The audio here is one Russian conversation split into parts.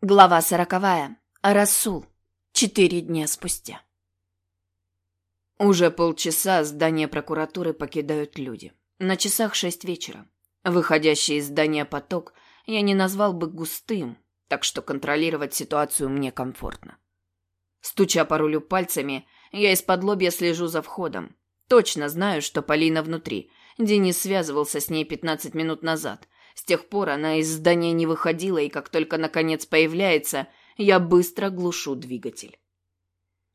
Глава сороковая. Расул. Четыре дня спустя. Уже полчаса здание прокуратуры покидают люди. На часах шесть вечера. Выходящий из здания поток я не назвал бы густым, так что контролировать ситуацию мне комфортно. Стуча по рулю пальцами, я из-под лобья слежу за входом. Точно знаю, что Полина внутри. Денис связывался с ней 15 минут назад – с тех пор она из здания не выходила, и как только наконец появляется, я быстро глушу двигатель.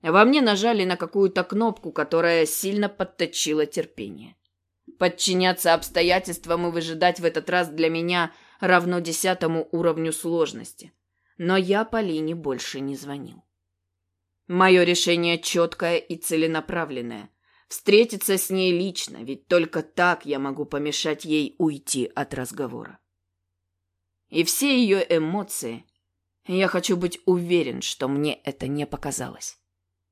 Во мне нажали на какую-то кнопку, которая сильно подточила терпение. Подчиняться обстоятельствам и выжидать в этот раз для меня равно десятому уровню сложности. Но я Полине больше не звонил. Мое решение четкое и целенаправленное. Встретиться с ней лично, ведь только так я могу помешать ей уйти от разговора. И все ее эмоции, я хочу быть уверен, что мне это не показалось.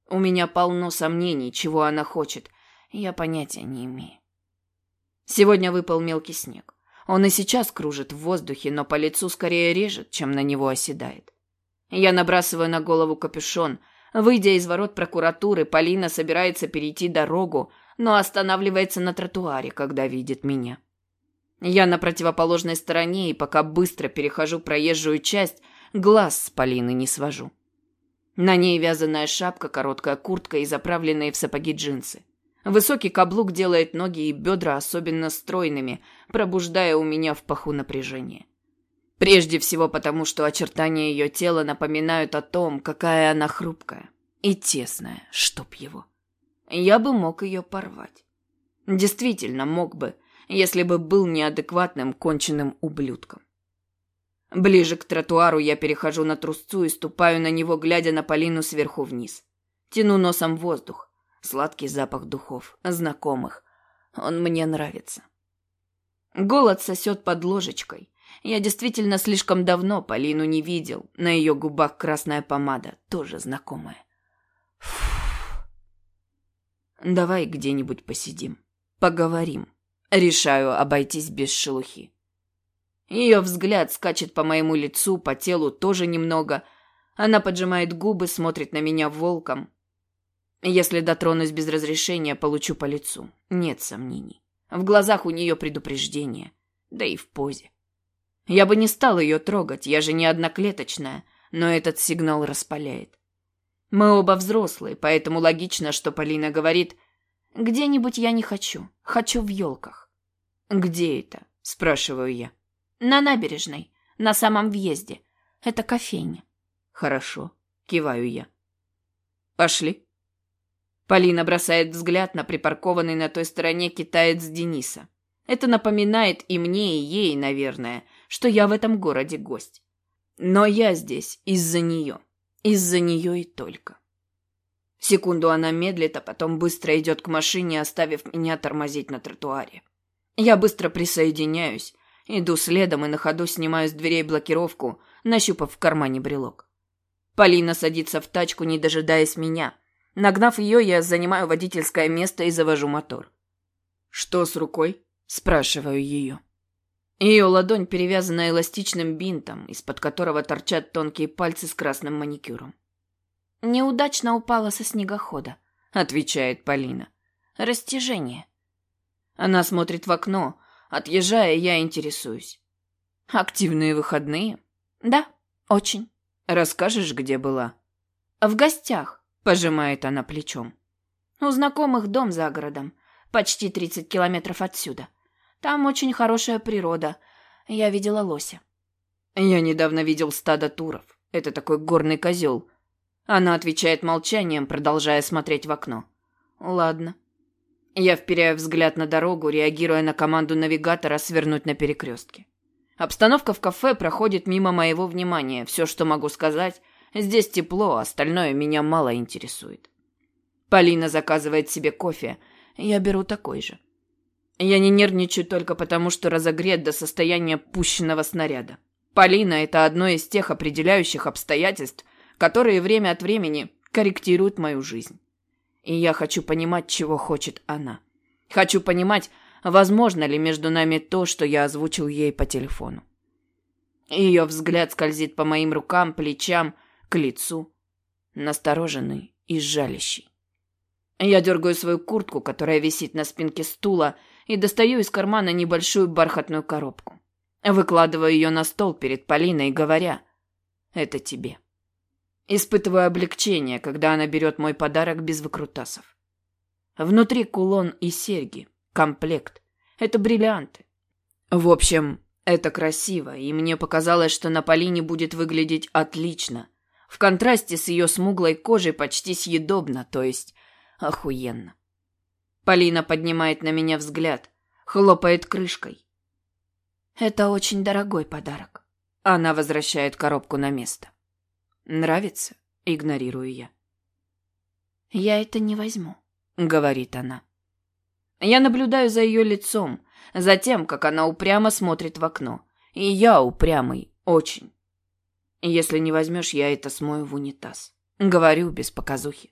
У меня полно сомнений, чего она хочет, я понятия не имею. Сегодня выпал мелкий снег. Он и сейчас кружит в воздухе, но по лицу скорее режет, чем на него оседает. Я набрасываю на голову капюшон – Выйдя из ворот прокуратуры, Полина собирается перейти дорогу, но останавливается на тротуаре, когда видит меня. Я на противоположной стороне и пока быстро перехожу проезжую часть, глаз с Полины не свожу. На ней вязаная шапка, короткая куртка и заправленные в сапоги джинсы. Высокий каблук делает ноги и бедра особенно стройными, пробуждая у меня в паху напряжение. Прежде всего потому, что очертания ее тела напоминают о том, какая она хрупкая и тесная, чтоб его. Я бы мог ее порвать. Действительно мог бы, если бы был неадекватным конченным ублюдком. Ближе к тротуару я перехожу на трусцу и ступаю на него, глядя на Полину сверху вниз. Тяну носом воздух. Сладкий запах духов, знакомых. Он мне нравится. Голод сосет под ложечкой. Я действительно слишком давно Полину не видел. На ее губах красная помада, тоже знакомая. Фух. Давай где-нибудь посидим. Поговорим. Решаю обойтись без шелухи. Ее взгляд скачет по моему лицу, по телу тоже немного. Она поджимает губы, смотрит на меня волком. Если дотронусь без разрешения, получу по лицу. Нет сомнений. В глазах у нее предупреждение. Да и в позе. Я бы не стал ее трогать, я же не одноклеточная, но этот сигнал распаляет. Мы оба взрослые, поэтому логично, что Полина говорит «Где-нибудь я не хочу, хочу в елках». «Где это?» – спрашиваю я. «На набережной, на самом въезде. Это кофейня». «Хорошо», – киваю я. «Пошли». Полина бросает взгляд на припаркованный на той стороне китаец Дениса. Это напоминает и мне, и ей, наверное, что я в этом городе гость. Но я здесь из-за нее. Из-за нее и только. Секунду она медлит, а потом быстро идет к машине, оставив меня тормозить на тротуаре. Я быстро присоединяюсь, иду следом и на ходу снимаю с дверей блокировку, нащупав в кармане брелок. Полина садится в тачку, не дожидаясь меня. Нагнав ее, я занимаю водительское место и завожу мотор. «Что с рукой?» – спрашиваю ее. Ее ладонь перевязана эластичным бинтом, из-под которого торчат тонкие пальцы с красным маникюром. «Неудачно упала со снегохода», — отвечает Полина. «Растяжение». Она смотрит в окно. Отъезжая, я интересуюсь. «Активные выходные?» «Да, очень». «Расскажешь, где была?» «В гостях», — пожимает она плечом. «У знакомых дом за городом, почти тридцать километров отсюда». Там очень хорошая природа. Я видела лося. Я недавно видел стадо туров. Это такой горный козел. Она отвечает молчанием, продолжая смотреть в окно. Ладно. Я вперяю взгляд на дорогу, реагируя на команду навигатора свернуть на перекрестке. Обстановка в кафе проходит мимо моего внимания. Все, что могу сказать, здесь тепло, остальное меня мало интересует. Полина заказывает себе кофе. Я беру такой же. Я не нервничаю только потому, что разогрет до состояния пущенного снаряда. Полина – это одно из тех определяющих обстоятельств, которые время от времени корректируют мою жизнь. И я хочу понимать, чего хочет она. Хочу понимать, возможно ли между нами то, что я озвучил ей по телефону. Ее взгляд скользит по моим рукам, плечам, к лицу. Настороженный и жалящий. Я дергаю свою куртку, которая висит на спинке стула, и достаю из кармана небольшую бархатную коробку. Выкладываю ее на стол перед Полиной, говоря «Это тебе». Испытываю облегчение, когда она берет мой подарок без выкрутасов. Внутри кулон и серьги, комплект. Это бриллианты. В общем, это красиво, и мне показалось, что на Полине будет выглядеть отлично. В контрасте с ее смуглой кожей почти съедобно, то есть охуенно. Полина поднимает на меня взгляд, хлопает крышкой. Это очень дорогой подарок. Она возвращает коробку на место. Нравится? Игнорирую я. Я это не возьму, говорит она. Я наблюдаю за ее лицом, за тем, как она упрямо смотрит в окно. И я упрямый, очень. Если не возьмешь, я это смою в унитаз. Говорю без показухи.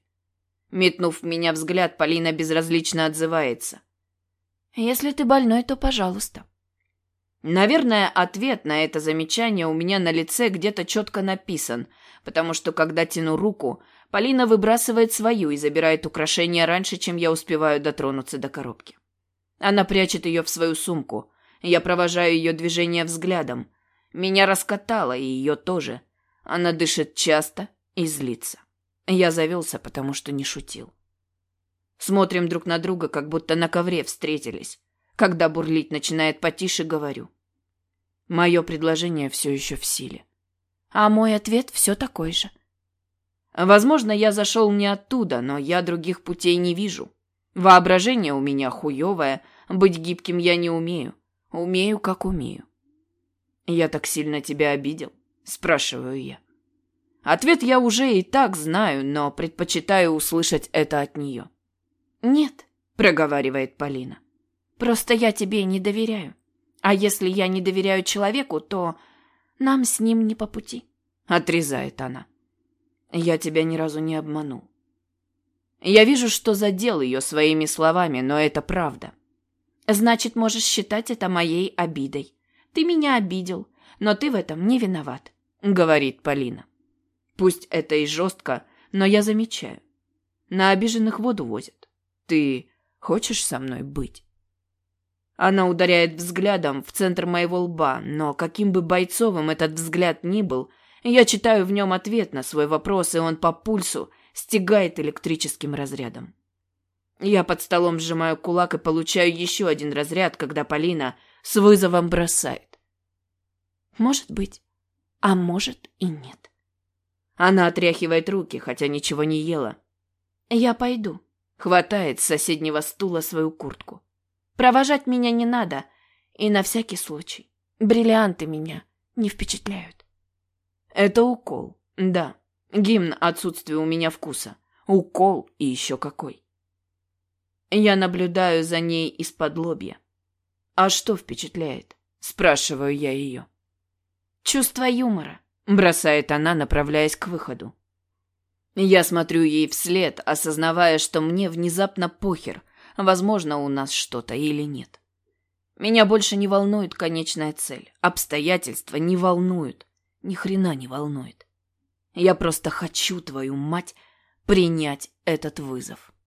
Метнув в меня взгляд, Полина безразлично отзывается. «Если ты больной, то пожалуйста». Наверное, ответ на это замечание у меня на лице где-то четко написан, потому что, когда тяну руку, Полина выбрасывает свою и забирает украшение раньше, чем я успеваю дотронуться до коробки. Она прячет ее в свою сумку. Я провожаю ее движение взглядом. Меня раскатало, и ее тоже. Она дышит часто и злится. Я завелся, потому что не шутил. Смотрим друг на друга, как будто на ковре встретились. Когда бурлить начинает потише, говорю. Мое предложение все еще в силе. А мой ответ все такой же. Возможно, я зашел не оттуда, но я других путей не вижу. Воображение у меня хуевое, быть гибким я не умею. Умею, как умею. Я так сильно тебя обидел? Спрашиваю я. Ответ я уже и так знаю, но предпочитаю услышать это от нее. «Нет», — проговаривает Полина. «Просто я тебе не доверяю. А если я не доверяю человеку, то нам с ним не по пути», — отрезает она. «Я тебя ни разу не обманул». Я вижу, что задел ее своими словами, но это правда. «Значит, можешь считать это моей обидой. Ты меня обидел, но ты в этом не виноват», — говорит Полина. Пусть это и жестко, но я замечаю. На обиженных воду возят. Ты хочешь со мной быть? Она ударяет взглядом в центр моего лба, но каким бы бойцовым этот взгляд ни был, я читаю в нем ответ на свой вопрос, и он по пульсу стегает электрическим разрядом. Я под столом сжимаю кулак и получаю еще один разряд, когда Полина с вызовом бросает. Может быть, а может и нет. Она отряхивает руки, хотя ничего не ела. «Я пойду», — хватает с соседнего стула свою куртку. «Провожать меня не надо, и на всякий случай. Бриллианты меня не впечатляют». Это укол, да. Гимн отсутствия у меня вкуса. Укол и еще какой. Я наблюдаю за ней из-под лобья. «А что впечатляет?» — спрашиваю я ее. «Чувство юмора», бросает она, направляясь к выходу. Я смотрю ей вслед, осознавая, что мне внезапно похер, возможно, у нас что-то или нет. Меня больше не волнует конечная цель. Обстоятельства не волнуют. Ни хрена не волнует. Я просто хочу, твою мать, принять этот вызов.